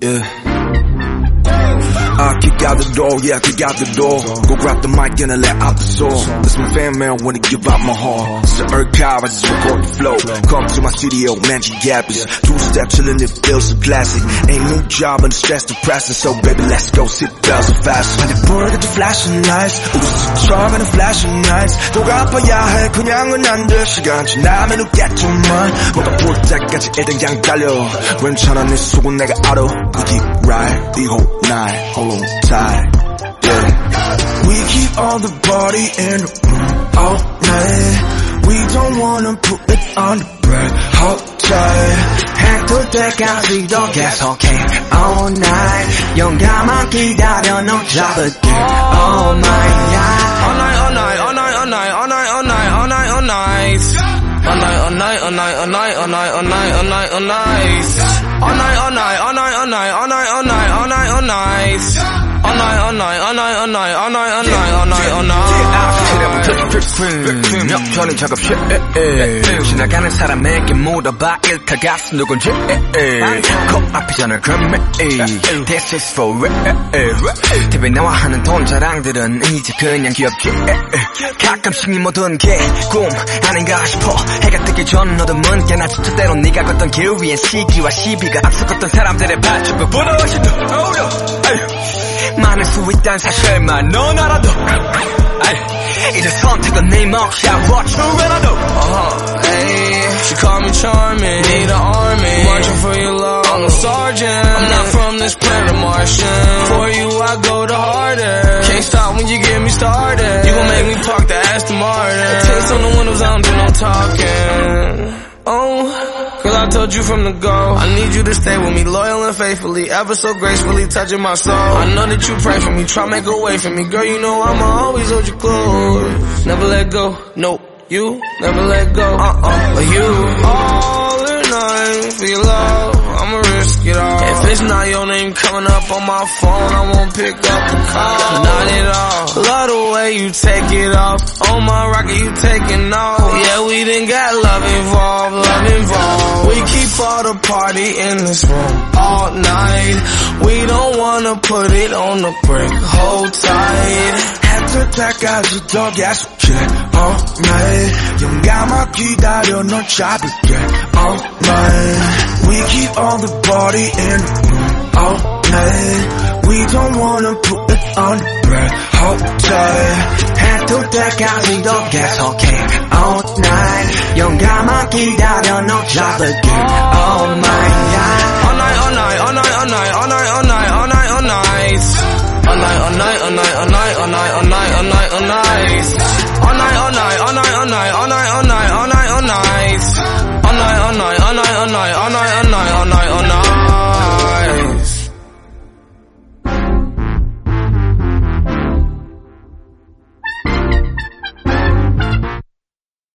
Yeah. I keep out the door, yeah, kick out the door. Go grab the mic and I let out the soul. That's my fan man, wanna give out my heart. It's the Earth cow, I just record the flow. Come to my studio, magic gappers. Two step chillin', it feels so classic. Ain't no job and the stress depressing, so baby, let's go sit down so fast. 근데 모르게 또 flashing lights 우리 스쳐가는 flashing nights 또 갚아야 해 그냥은 안돼 시간 지나면 웃겠지만 뭐가 볼 때까지 일단 그냥 달려. 괜찮아, 내 속은 내가 알아. We keep right, the whole night, hold on tight. Yeah. We keep all the body in the room all night. We don't wanna put it on the bread. Hold tight. 해뜰 때까지도 계속해 all night. 영감만 기다려 너 잡을게 all night. Yeah. All night, all night, all night, all night, all night, all night, all night, all night. All night, all night, all night, all night, all night, all night, all night, all night. All night, all night, all night, all night, all night, all night, all night, all night. All night, all night, all night, all night, all night, all night, all night, all night. 여전히 작업실 지나가는 사람에게 물어봐. 일타 가수 누군지 코앞이 저는 그런 This is for real TV 나와 하는 돈 자랑들은 이제 그냥 귀엽지 가끔씩 이 모든 게 꿈 아닌가 싶어. 해가 뜨기 전 너도 문게나 주뜻대로 네가 걷던 길 위엔 시기와 시비가 앞서갔던 사람들의 발톱을 부러워지도 어려 많을 수 있단 사실만 넌 알아도 아이, 이제 선택은 네 몫이야 What you gonna do Uh-huh, hey. She call me charming, need an army. Marching for your love, I'm a sergeant. I'm not from this planet, Martian. For you, I go the harder. Can't stop when you get me started. You gon' make me park the Aston Martin. Tints on the windows, I don't do no talking. Oh, girl, I told you from the go. I need you to stay with me, loyal and faithfully, ever so gracefully touching my soul. I know that you pray for me, try make a way for me, girl. You know I'ma always hold you close. Never let go, nope. You never let go, uh-uh. But you all or for your love I'ma risk it all. If it's not your name coming up on my phone, I won't pick up the call. Not at all. Love the way you take it off. On my rocket, you taking off. Yeah, we done got love involved, love involved. We keep all the party in this room all night. We don't wanna put it on the brick. Hold tight. 해뜰 때까지도 계속해 all night. 영감만 기다려 널 잡을게 all night. We keep all the body in the room all night. We don't wanna put it on the bread. Hold tight. 해뜰 때까지도 계속해 all night. 영감만 기다려 널 잡을게 all night. Yeah. All night, all night, all night, all night, all night, all night, all night, all night. All night, all night, all night, all night, all night, all night, all night, all night. All night, all night, all night, all night, all night, all night, all night, all night.